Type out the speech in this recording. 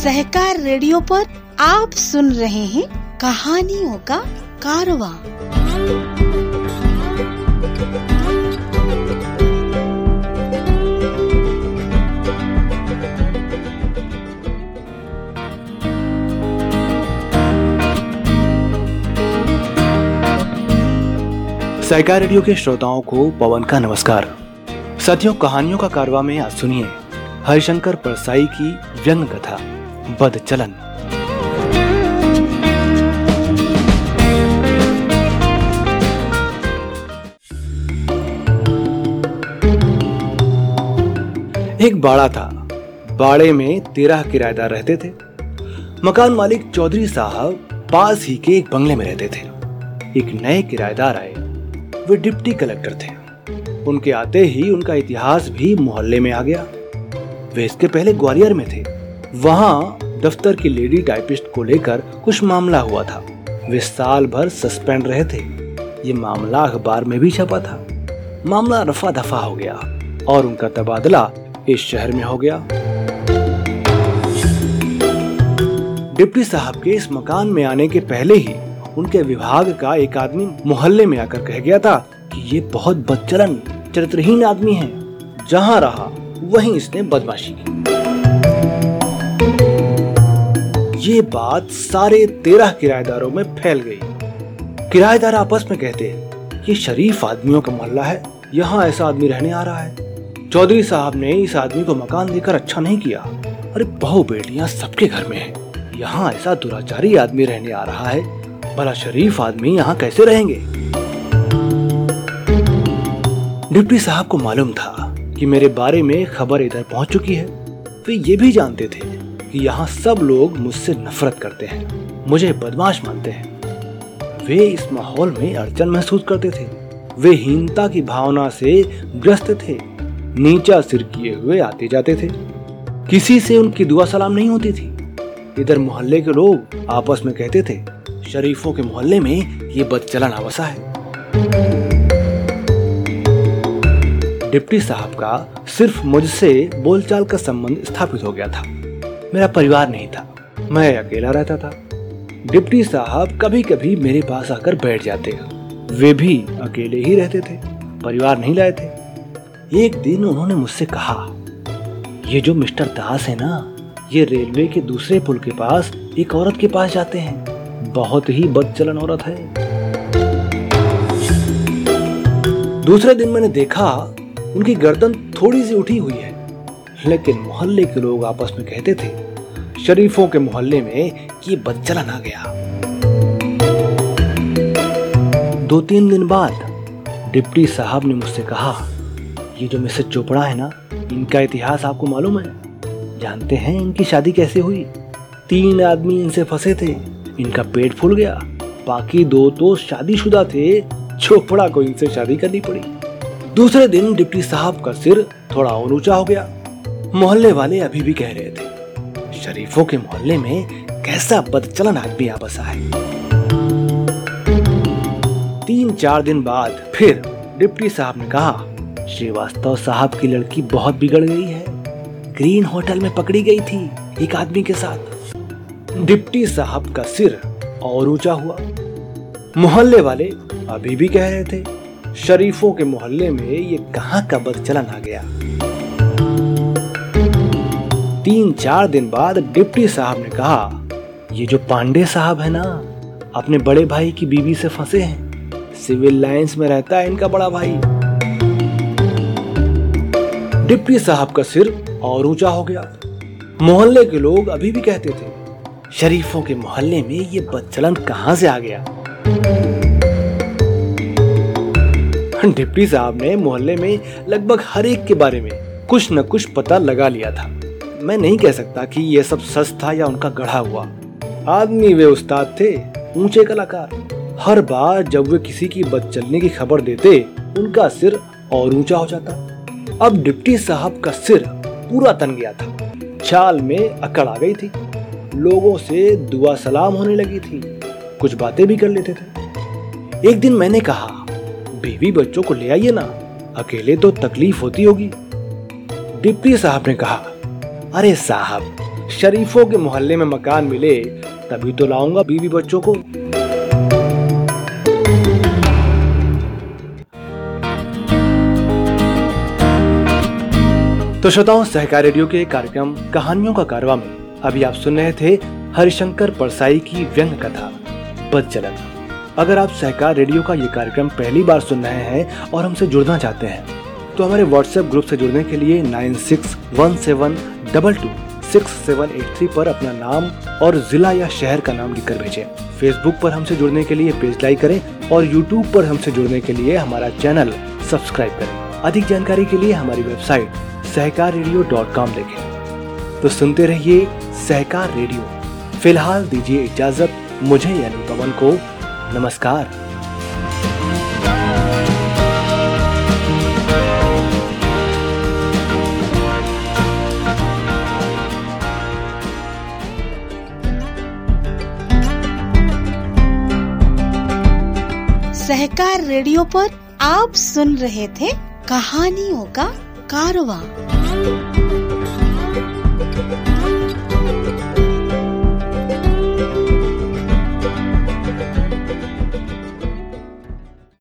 सहकार radio पर आप सुन रहे हैं कहानियों का कारवा। सहकार रेडियो के श्रोताओं को पवन का नमस्कार। साथियों, कहानियों का कारवा में आज सुनिए हरिशंकर परसाई की व्यंग कथा। बद चलन। एक बाड़ा था। बाड़े में तेरह किराएदार रहते थे। मकान मालिक चौधरी साहब पास ही के एक बंगले में रहते थे। एक नए किराएदार आए। वे डिप्टी कलेक्टर थे। उनके आते ही उनका इतिहास भी मोहल्ले में आ गया। वे इसके पहले ग्वालियर में थे। वहाँ दफ्तर की लेडी टाइपिस्ट को लेकर कुछ मामला हुआ था। वे साल भर सस्पेंड रहे थे। ये मामला अखबार में भी छपा था। मामला रफा दफ़ा हो गया और उनका तबादला इस शहर में हो गया। डिप्टी साहब के इस मकान में आने के पहले ही उनके विभाग का एक आदमी मोहल्ले में आकर कह गया था कि ये बहुत बदचलन, चरित्रहीन आदमी है। जहाँ रहा, वहीं इसने बदमाशी की। ये बात सारे तेरह किराएदारों में फैल गई। किराएदार आपस में कहते हैं, ये शरीफ आदमियों का मोहल्ला है, यहाँ ऐसा आदमी रहने आ रहा है। चौधरी साहब ने इस आदमी को मकान देकर अच्छा नहीं किया। अरे, बहु बेटियाँ सबके घर में है। यहाँ ऐसा दुराचारी आदमी रहने आ रहा है। भला शरीफ आदमी यहाँ कैसे रहेंगे? डिप्टी साहब को मालूम था कि मेरे बारे में खबर इधर पहुँच चुकी है। वे ये भी जानते थे कि यहाँ सब लोग मुझसे नफरत करते हैं। मुझे बदमाश मानते हैं। वे इस माहौल में अड़चन महसूस करते थे। वे हीनता की भावना से ग्रस्त थे। नीचा सिर किए हुए आते जाते थे। किसी से उनकी दुआ सलाम नहीं होती थी। इधर मोहल्ले के लोग आपस में कहते थे, शरीफों के मोहल्ले में ये बदचलन आवसा है। डिप्टी साहब का सिर्फ़ मुझसे बोलचाल का संबंध स्थापित हो गया था। मेरा परिवार नहीं था। मैं अकेला रहता था। डिप्टी साहब कभी कभी मेरे पास आकर बैठ जाते वे भी अकेले ही रहते थे। परिवार नहीं लाए थे। एक दिन उन्होंने मुझसे कहा, ये जो मिस्टर दास है ना, ये रेलवे के दूसरे पुल के पास एक औरत के पास जाते हैं। बहुत ही बदचलन औरत है। दूसरे दिन मैंने देखा, उनकी गर्दन थोड़ी सी उठी हुई है। लेकिन मोहल्ले के लोग आपस में कहते थे, शरीफों के मोहल्ले में ये बदचलन आ गया। दो तीन दिन बाद, डिप्टी साहब ने मुझसे कहा, ये जो मिसेस चोपड़ा है ना, इनका इतिहास आपको मालूम है? जानते हैं इनकी शादी कैसे हुई? तीन आदमी इनसे फंसे थे, इनका पेट फूल गया, बाकी दो तो शादीशुदा थे, चोपड़ा को इनसे शादी करनी पड़ी। दूसरे दिन डिप्टी साहब का सिर थोड़ा और ऊँचा हो गया। मोहल्ले वाले अभी भी कह रहे थे, शरीफों के मोहल्ले में कैसा बदचलन आदमी आ बसा है तीन चार दिन बाद फिर डिप्टी साहब ने कहा, श्रीवास्तव साहब की लड़की बहुत बिगड़ गई है। ग्रीन होटल में पकड़ी गई थी एक आदमी के साथ। डिप्टी साहब का सिर और ऊँचा हुआ। मोहल्ले वाले अभी भी कह रहे थे, शरीफों के मोहल्ले में ये कहाँ का बदचलन आ गया? तीन चार दिन बाद डिप्टी साहब ने कहा, ये जो पांडे साहब है ना, अपने बड़े भाई की बीवी से फंसे हैं। सिविल लाइंस में रहता है इनका बड़ा भाई। डिप्टी साहब का सिर और ऊँचा हो गया। मोहल्ले के लोग अभी भी कहते थे, शरीफों के मोहल्ले में ये बदचलन कहाँ से आ गया? डिप्टी साहब ने मोहल्ले में लगभग हर एक के बारे में कुछ न कुछ पता लगा लिया था। मैं नहीं कह सकता कि यह सब सच था या उनका गढ़ा हुआ। आदमी वे उस्ताद थे, ऊँचे कलाकार। हर बार जब वे किसी की बदचलने की खबर देते, उनका सिर और ऊँचा हो जाता। अब डिप्टी साहब का सिर पूरा तन गया था। चाल में अकड़ आ गई थी। लोगों से दुआ सलाम होने लगी थी। कुछ बातें भी कर लेते थे। एक दिन मैंने कहा, बीवी बच्चों को ले आइए ना, अकेले तो तकलीफ़ होती होगी। डिप्टी साहब ने कहा अरे साहब, शरीफों के मोहल्ले में मकान मिले, तभी तो लाऊँगा बीवी बच्चों को। तो श्रोताओं, सहकार रेडियो के कार्यक्रम कहानियों का कारवा में अभी आप सुन रहे थे हरिशंकर परसाई की व्यंग कथा बदचलन अगर आप सहकार रेडियो का ये कार्यक्रम पहली बार सुन रहे हैं और हमसे जुड़ना चाहते हैं तो हमारे व्हाट्सएप ग्रुप से जुड़ने के लिए nine six one seven double two six seven eight three पर अपना नाम और जिला या शहर का नाम लिखकर भेजें। फेसबुक पर हमसे जुड़ने के लिए पेज लाइक करें और यूट्यूब पर हमसे जुड़ने के लिए हमारा चैनल सब्सक्राइब करें। अधिक जानकारी के लिए हमारी website Sahkar radio dot com देखें। तो सुनते रहिए सहकार रेडियो। फ़िलहाल दीजिए इजाज़त, मुझे पवन को नमस्कार। सहकार रेडियो पर आप सुन रहे थे कहानियों का कारवां।